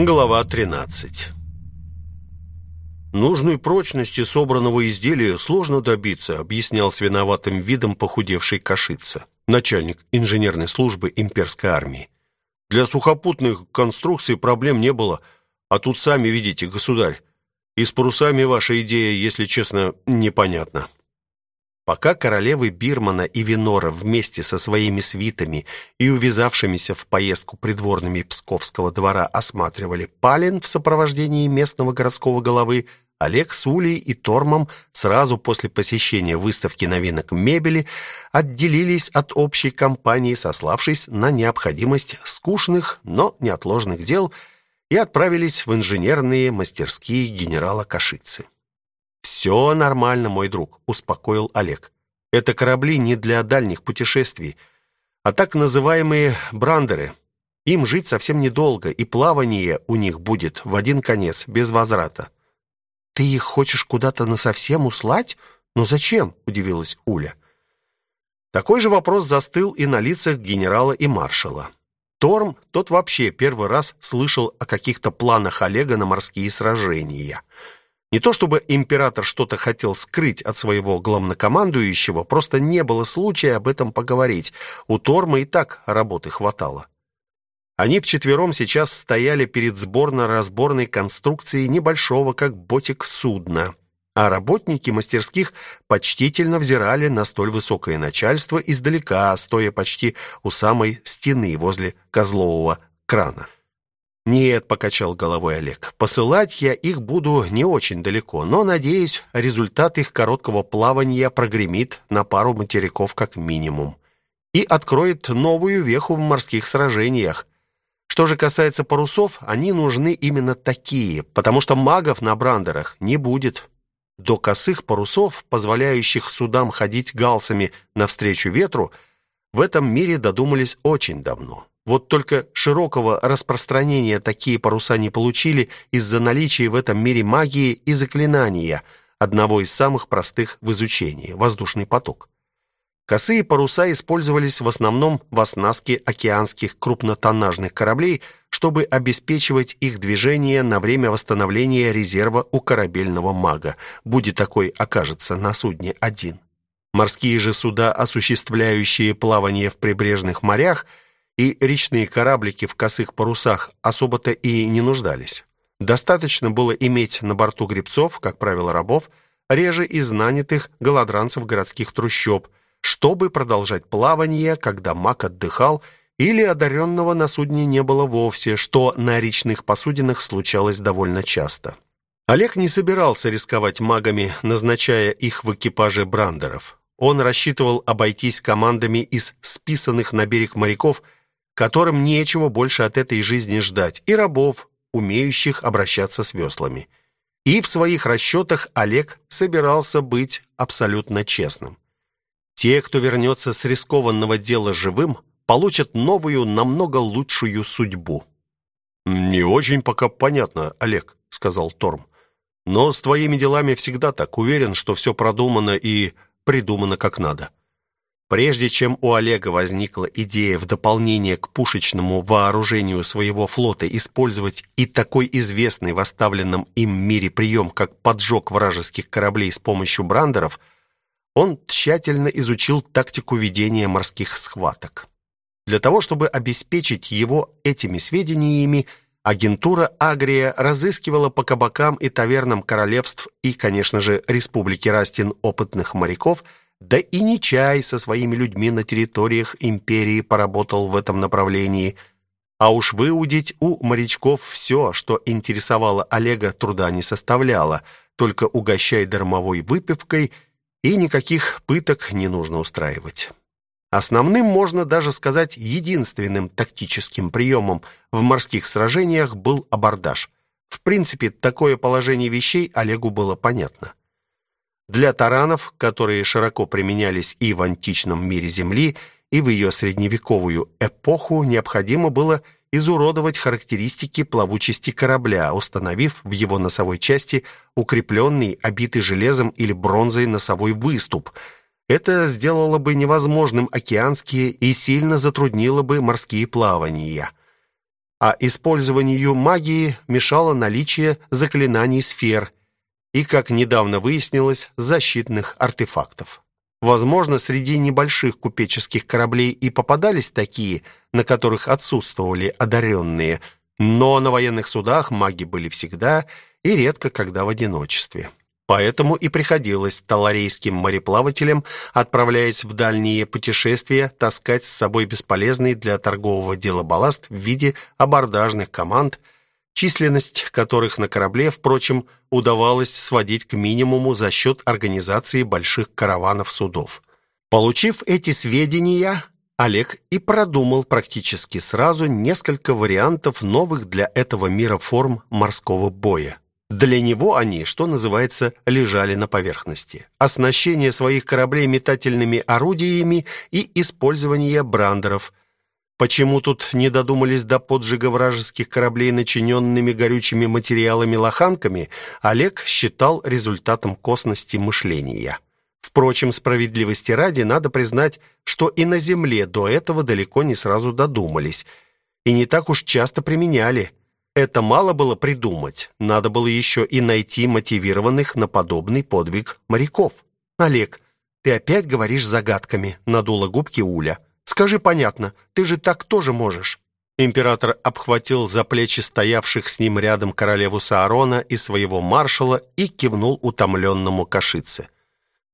Глава 13 «Нужной прочности собранного изделия сложно добиться», объяснял с виноватым видом похудевший Кашица, начальник инженерной службы имперской армии. «Для сухопутных конструкций проблем не было, а тут сами видите, государь. И с парусами ваша идея, если честно, непонятна». Пока королевы Бирмана и Винора вместе со своими свитами и увязавшимися в поездку придворными Псковского двора осматривали Палин в сопровождении местного городского головы, Олег с Улей и Тормом сразу после посещения выставки новинок мебели отделились от общей компании, сославшись на необходимость скучных, но неотложных дел, и отправились в инженерные мастерские генерала Кашицы. «Все нормально, мой друг», — успокоил Олег. «Это корабли не для дальних путешествий, а так называемые брандеры. Им жить совсем недолго, и плавание у них будет в один конец, без возврата». «Ты их хочешь куда-то насовсем услать? Но зачем?» — удивилась Уля. Такой же вопрос застыл и на лицах генерала и маршала. Торм, тот вообще первый раз слышал о каких-то планах Олега на морские сражения — не то чтобы император что-то хотел скрыть от своего главнокомандующего, просто не было случая об этом поговорить. У Торма и так работы хватало. Они вчетвером сейчас стояли перед сборно-разборной конструкцией небольшого, как ботик, судна. А работники мастерских почтительно взирали на столь высокое начальство издалека, стоя почти у самой стены возле козлового крана. «Нет», — покачал головой Олег, — «посылать я их буду не очень далеко, но, надеюсь, результат их короткого плавания прогремит на пару материков как минимум и откроет новую веху в морских сражениях. Что же касается парусов, они нужны именно такие, потому что магов на брандерах не будет. До косых парусов, позволяющих судам ходить галсами навстречу ветру, в этом мире додумались очень давно. Вот только широкого распространения такие паруса не получили из-за наличия в этом мире магии и заклинания, одного из самых простых в изучении – воздушный поток. Косые паруса использовались в основном в оснастке океанских крупнотоннажных кораблей, чтобы обеспечивать их движение на время восстановления резерва у корабельного мага, будет такой окажется на судне один. Морские же суда, осуществляющие плавание в прибрежных морях – и речные кораблики в косых парусах особо-то и не нуждались. Достаточно было иметь на борту гребцов, как правило, рабов, реже из нанятых голодранцев городских трущоб, чтобы продолжать плавание, когда маг отдыхал, или одаренного на судне не было вовсе, что на речных посудинах случалось довольно часто. Олег не собирался рисковать магами, назначая их в экипаже брандеров. Он рассчитывал обойтись командами из списанных на берег моряков – которым нечего больше от этой жизни ждать, и рабов, умеющих обращаться с веслами. И в своих расчетах Олег собирался быть абсолютно честным. Те, кто вернется с рискованного дела живым, получат новую, намного лучшую судьбу. «Не очень пока понятно, Олег», — сказал Торм. «Но с твоими делами всегда так. Уверен, что все продумано и придумано как надо». Прежде чем у Олега возникла идея в дополнение к пушечному вооружению своего флота использовать и такой известный в оставленном им мире прием, как поджог вражеских кораблей с помощью брандеров, он тщательно изучил тактику ведения морских схваток. Для того, чтобы обеспечить его этими сведениями, агентура Агрия разыскивала по кабакам и тавернам королевств и, конечно же, республики Растин опытных моряков – да и Нечай со своими людьми на территориях империи поработал в этом направлении. А уж выудить у морячков все, что интересовало Олега, труда не составляло, только угощай дармовой выпивкой, и никаких пыток не нужно устраивать. Основным, можно даже сказать, единственным тактическим приемом в морских сражениях был абордаж. В принципе, такое положение вещей Олегу было понятно. Для таранов, которые широко применялись и в античном мире Земли, и в ее средневековую эпоху, необходимо было изуродовать характеристики плавучести корабля, установив в его носовой части укрепленный, обитый железом или бронзой носовой выступ. Это сделало бы невозможным океанские и сильно затруднило бы морские плавания. а использованию магии мешало наличие заклинаний сфер и, как недавно выяснилось, защитных артефактов. Возможно, среди небольших купеческих кораблей и попадались такие, на которых отсутствовали одаренные, но на военных судах маги были всегда и редко когда в одиночестве. Поэтому и приходилось таларейским мореплавателям, отправляясь в дальние путешествия, таскать с собой бесполезный для торгового дела балласт в виде абордажных команд, численность которых на корабле, впрочем, удавалось сводить к минимуму за счет организации больших караванов судов. Получив эти сведения, Олег и продумал практически сразу несколько вариантов новых для этого мира форм морского боя. Для него они, что называется, лежали на поверхности. Оснащение своих кораблей метательными орудиями и использование брандеров. Почему тут не додумались до поджига вражеских кораблей начиненными горючими материалами-лоханками, Олег считал результатом косности мышления. Впрочем, справедливости ради надо признать, что и на Земле до этого далеко не сразу додумались, и не так уж часто применяли – это мало было придумать. Надо было еще и найти мотивированных на подобный подвиг моряков. Олег, ты опять говоришь загадками, надула губки Уля. Скажи понятно, ты же так тоже можешь. Император обхватил за плечи стоявших с ним рядом королеву Саарона и своего маршала и кивнул утомленному кашице.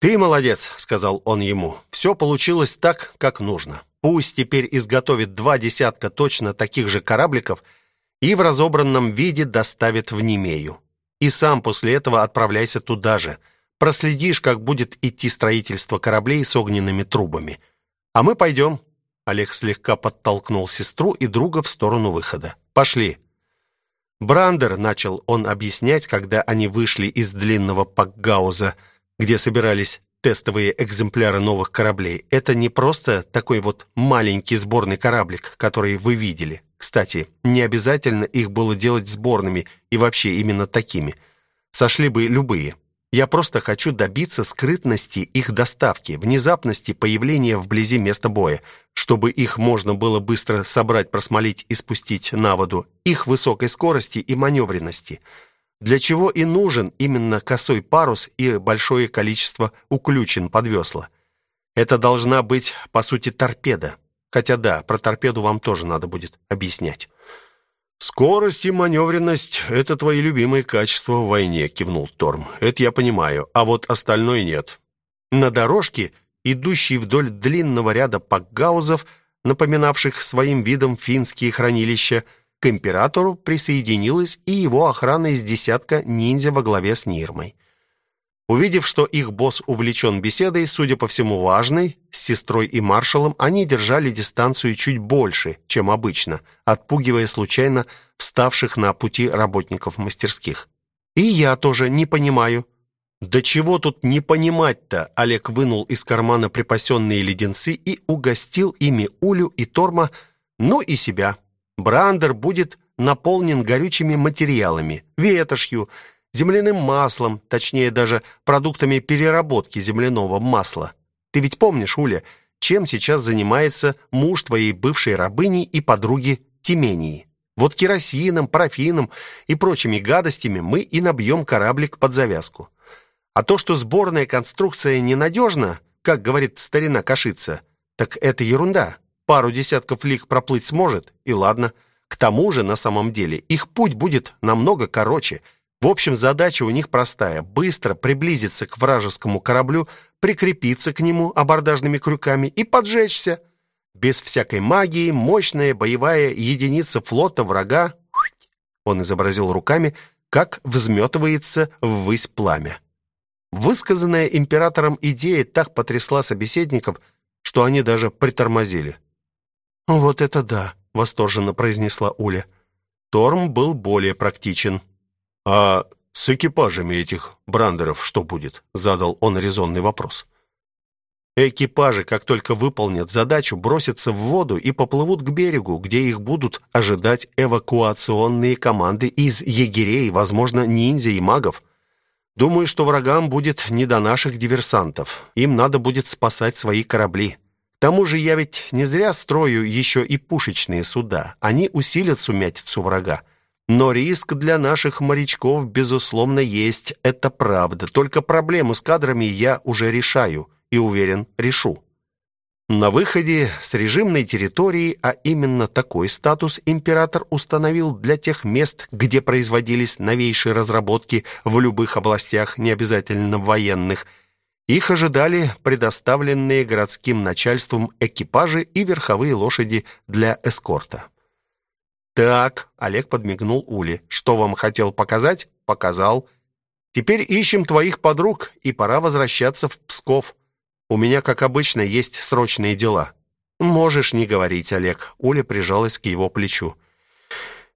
«Ты молодец», — сказал он ему. «Все получилось так, как нужно. Пусть теперь изготовит два десятка точно таких же корабликов — и в разобранном виде доставят в Немею. И сам после этого отправляйся туда же. Проследишь, как будет идти строительство кораблей с огненными трубами. А мы пойдем». Олег слегка подтолкнул сестру и друга в сторону выхода. «Пошли». Брандер, начал он объяснять, когда они вышли из длинного пакгауза, где собирались тестовые экземпляры новых кораблей. Это не просто такой вот маленький сборный кораблик, который вы видели. Кстати, не обязательно их было делать сборными и вообще именно такими. Сошли бы любые. Я просто хочу добиться скрытности их доставки, внезапности появления вблизи места боя, чтобы их можно было быстро собрать, просмолить и спустить на воду, их высокой скорости и маневренности. Для чего и нужен именно косой парус и большое количество уключен под весла. Это должна быть, по сути, торпеда. Хотя да, про торпеду вам тоже надо будет объяснять. «Скорость и маневренность — это твои любимые качества в войне», — кивнул Торм. «Это я понимаю, а вот остальное нет». На дорожке, идущей вдоль длинного ряда пакгаузов, напоминавших своим видом финские хранилища, к императору присоединилась и его охрана из десятка ниндзя во главе с Нирмой. Увидев, что их босс увлечен беседой, судя по всему важной, с сестрой и маршалом, они держали дистанцию чуть больше, чем обычно, отпугивая случайно вставших на пути работников мастерских. «И я тоже не понимаю». «Да чего тут не понимать-то?» Олег вынул из кармана припасенные леденцы и угостил ими Улю и Торма, ну и себя. Брандер будет наполнен горючими материалами, ветошью, земляным маслом, точнее даже продуктами переработки земляного масла. Ты ведь помнишь, Уля, чем сейчас занимается муж твоей бывшей рабыни и подруги Тимении? Вот керосином, парафином и прочими гадостями мы и набьем кораблик под завязку. А то, что сборная конструкция ненадежна, как говорит старина Кашица, так это ерунда. Пару десятков лиг проплыть сможет, и ладно. К тому же, на самом деле, их путь будет намного короче – в общем, задача у них простая – быстро приблизиться к вражескому кораблю, прикрепиться к нему абордажными крюками и поджечься. Без всякой магии, мощная боевая единица флота врага, он изобразил руками, как взметывается ввысь пламя. Высказанная императором идея так потрясла собеседников, что они даже притормозили. «Вот это да!» — восторженно произнесла Уля. Торм был более практичен. «А с экипажами этих брандеров что будет?» — задал он резонный вопрос. Экипажи, как только выполнят задачу, бросятся в воду и поплывут к берегу, где их будут ожидать эвакуационные команды из егерей, возможно, ниндзя и магов. Думаю, что врагам будет не до наших диверсантов. Им надо будет спасать свои корабли. К тому же я ведь не зря строю еще и пушечные суда. Они усилят сумятицу врага. Но риск для наших морячков, безусловно, есть. Это правда. Только проблему с кадрами я уже решаю. И уверен, решу. На выходе с режимной территории, а именно такой статус император установил для тех мест, где производились новейшие разработки в любых областях, не обязательно военных – их ожидали предоставленные городским начальством экипажи и верховые лошади для эскорта. «Так», — Олег подмигнул Уле, — «что вам хотел показать?» «Показал. Теперь ищем твоих подруг, и пора возвращаться в Псков. У меня, как обычно, есть срочные дела». «Можешь не говорить, Олег», — Уля прижалась к его плечу.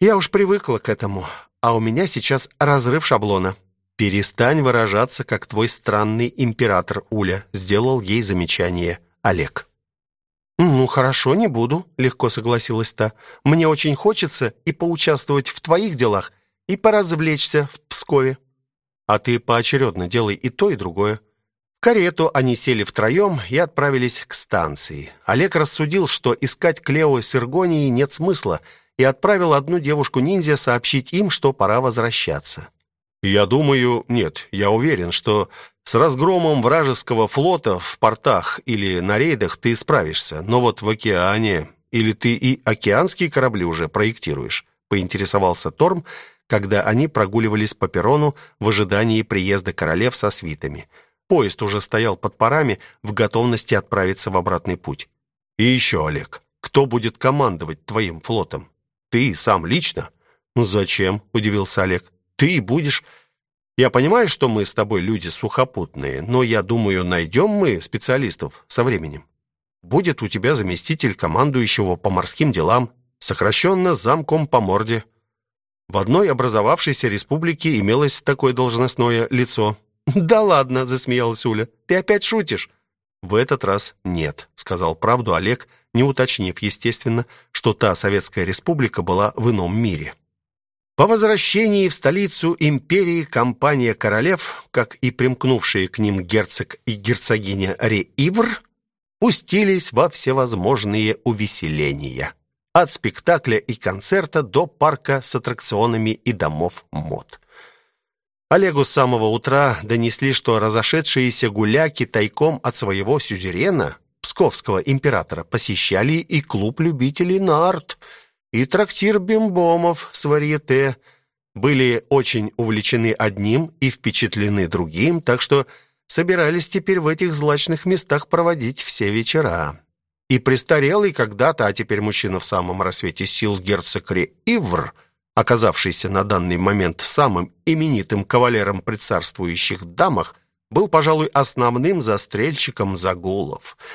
«Я уж привыкла к этому, а у меня сейчас разрыв шаблона». «Перестань выражаться, как твой странный император, Уля», сделал ей замечание Олег. «Ну, хорошо, не буду», — легко согласилась та. «Мне очень хочется и поучаствовать в твоих делах, и поразвлечься в Пскове». «А ты поочередно делай и то, и другое». В карету они сели втроем и отправились к станции. Олег рассудил, что искать Клео с Иргонией нет смысла, и отправил одну девушку-ниндзя сообщить им, что пора возвращаться. Я думаю, нет, я уверен, что с разгромом вражеского флота в портах или на рейдах ты справишься, но вот в океане или ты и океанские корабли уже проектируешь, поинтересовался Торм, когда они прогуливались по перрону в ожидании приезда королев со свитами. Поезд уже стоял под парами в готовности отправиться в обратный путь. И еще, Олег, кто будет командовать твоим флотом? Ты сам лично? Зачем? удивился Олег ты будешь... Я понимаю, что мы с тобой люди сухопутные, но я думаю, найдем мы специалистов со временем. Будет у тебя заместитель командующего по морским делам, сокращенно замком по морде. В одной образовавшейся республике имелось такое должностное лицо. «Да ладно», — засмеялась Уля, — «ты опять шутишь?» «В этот раз нет», — сказал правду Олег, не уточнив, естественно, что та Советская Республика была в ином мире. По возвращении в столицу империи компания королев, как и примкнувшие к ним герцог и герцогиня Реивр, пустились во всевозможные увеселения. От спектакля и концерта до парка с аттракционами и домов мод. Олегу с самого утра донесли, что разошедшиеся гуляки тайком от своего сюзерена, псковского императора, посещали и клуб любителей нарт – и трактир Бимбомов с варьете были очень увлечены одним и впечатлены другим, так что собирались теперь в этих злачных местах проводить все вечера. И престарелый когда-то, а теперь мужчина в самом рассвете сил герцог Ривр, оказавшийся на данный момент самым именитым кавалером при царствующих дамах, был, пожалуй, основным застрельщиком загулов –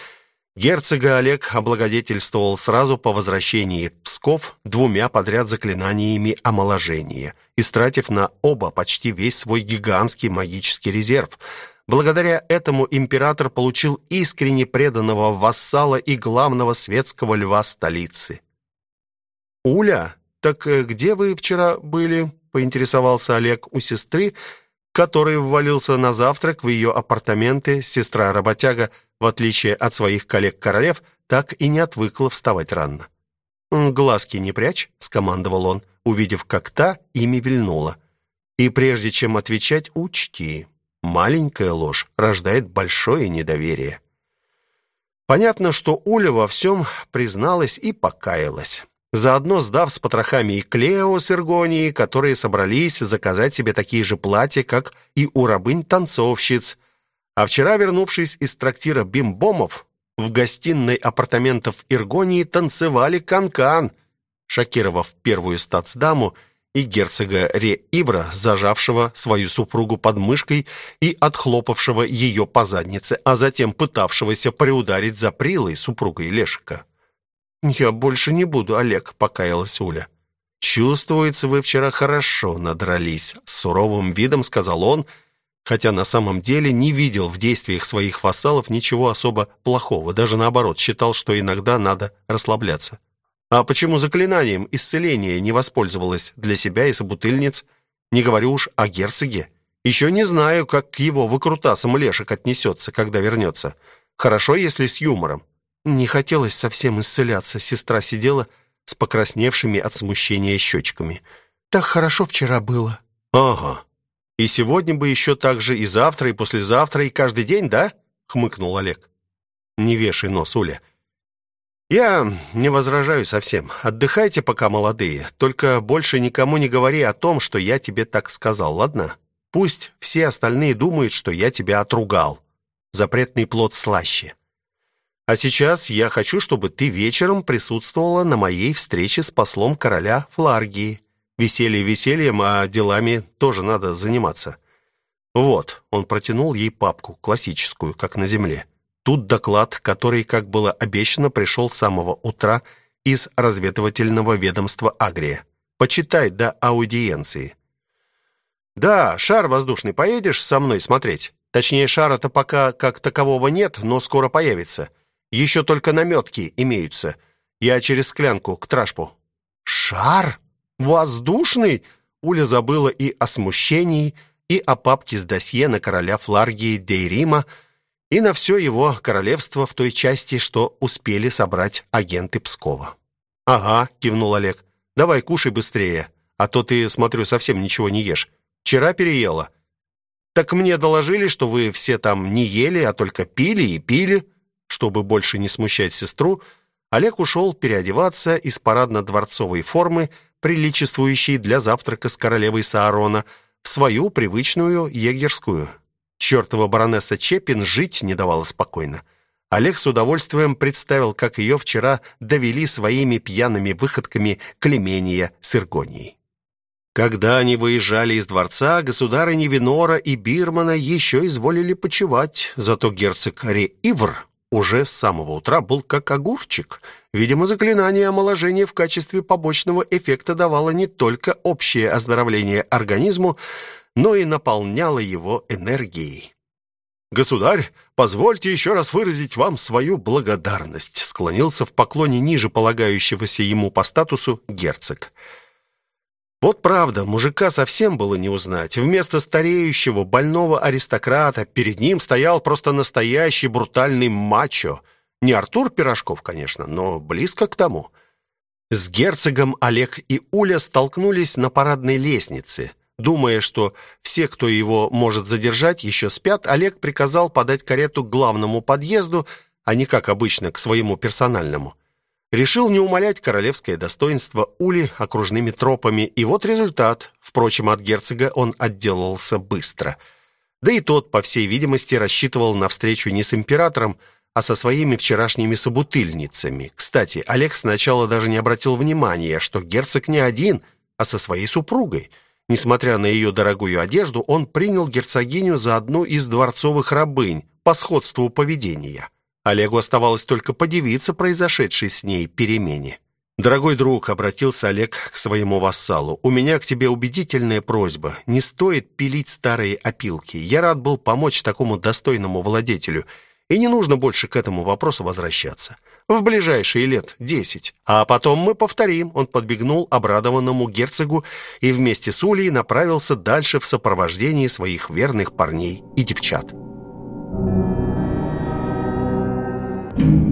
Герцога Олег облагодетельствовал сразу по возвращении в Псков двумя подряд заклинаниями омоложения, истратив на оба почти весь свой гигантский магический резерв. Благодаря этому император получил искренне преданного вассала и главного светского льва столицы. «Уля, так э, где вы вчера были?» — поинтересовался Олег у сестры, который ввалился на завтрак в ее апартаменты. Сестра-работяга — в отличие от своих коллег-королев, так и не отвыкла вставать рано. «Глазки не прячь», — скомандовал он, увидев, как та ими вильнула. «И прежде чем отвечать, учти, маленькая ложь рождает большое недоверие». Понятно, что Уля во всем призналась и покаялась. Заодно сдав с потрохами и Клео с Иргонией, которые собрались заказать себе такие же платья, как и у рабынь-танцовщиц, а вчера, вернувшись из трактира Бимбомов, в гостиной апартаментов Иргонии танцевали канкан, -кан, шокировав первую стацдаму и герцога Ре-Ивра, зажавшего свою супругу под мышкой и отхлопавшего ее по заднице, а затем пытавшегося приударить за прилой супругой Лешика. «Я больше не буду, Олег», — покаялась Уля. «Чувствуется, вы вчера хорошо надрались», — с суровым видом сказал он, — хотя на самом деле не видел в действиях своих вассалов ничего особо плохого, даже наоборот, считал, что иногда надо расслабляться. А почему заклинанием исцеления не воспользовалась для себя и собутыльниц? Не говорю уж о герцоге. Еще не знаю, как к его выкрутасам Лешек отнесется, когда вернется. Хорошо, если с юмором. Не хотелось совсем исцеляться. Сестра сидела с покрасневшими от смущения щечками. Так хорошо вчера было. Ага. И сегодня бы еще так же, и завтра, и послезавтра, и каждый день, да? Хмыкнул Олег. Не вешай нос, Уля. Я не возражаю совсем. Отдыхайте пока, молодые. Только больше никому не говори о том, что я тебе так сказал, ладно? Пусть все остальные думают, что я тебя отругал. Запретный плод слаще. А сейчас я хочу, чтобы ты вечером присутствовала на моей встрече с послом короля Фларгии. Веселье весельем, а делами тоже надо заниматься. Вот, он протянул ей папку, классическую, как на земле. Тут доклад, который, как было обещано, пришел с самого утра из разведывательного ведомства Агрия. Почитай до аудиенции. Да, шар воздушный, поедешь со мной смотреть? Точнее, шара-то пока как такового нет, но скоро появится. Еще только наметки имеются. Я через склянку к трашпу. Шар? Воздушный? Уля забыла и о смущении, и о папке с досье на короля Фларгии Дейрима, и на все его королевство в той части, что успели собрать агенты Пскова. «Ага», — кивнул Олег, — «давай кушай быстрее, а то ты, смотрю, совсем ничего не ешь. Вчера переела». «Так мне доложили, что вы все там не ели, а только пили и пили». Чтобы больше не смущать сестру, Олег ушел переодеваться из парадно-дворцовой формы, приличествующей для завтрака с королевой Саарона, в свою привычную егерскую. Чертова баронесса Чепин жить не давала спокойно. Олег с удовольствием представил, как ее вчера довели своими пьяными выходками Клемения с Иргонией. Когда они выезжали из дворца, государыни Винора и Бирмана еще изволили почевать, зато герцог Реивр уже с самого утра был как огурчик. Видимо, заклинание омоложения в качестве побочного эффекта давало не только общее оздоровление организму, но и наполняла его энергией. «Государь, позвольте еще раз выразить вам свою благодарность», склонился в поклоне ниже полагающегося ему по статусу герцог. Вот правда, мужика совсем было не узнать. Вместо стареющего, больного аристократа перед ним стоял просто настоящий брутальный мачо. Не Артур Пирожков, конечно, но близко к тому. С герцогом Олег и Уля столкнулись на парадной лестнице – Думая, что все, кто его может задержать, еще спят, Олег приказал подать карету к главному подъезду, а не как обычно к своему персональному. Решил не умалять королевское достоинство Ули окружными тропами, и вот результат. Впрочем, от герцога он отделался быстро. Да и тот, по всей видимости, рассчитывал на встречу не с императором, а со своими вчерашними собутыльницами. Кстати, Олег сначала даже не обратил внимания, что герцог не один, а со своей супругой – Несмотря на ее дорогую одежду, он принял герцогиню за одну из дворцовых рабынь по сходству поведения. Олегу оставалось только подивиться произошедшей с ней перемене. «Дорогой друг», — обратился Олег к своему вассалу, «у меня к тебе убедительная просьба. Не стоит пилить старые опилки. Я рад был помочь такому достойному владетелю, и не нужно больше к этому вопросу возвращаться. В ближайшие лет десять. А потом мы повторим. Он подбегнул обрадованному герцогу и вместе с Улей направился дальше в сопровождении своих верных парней и девчат. Thank you.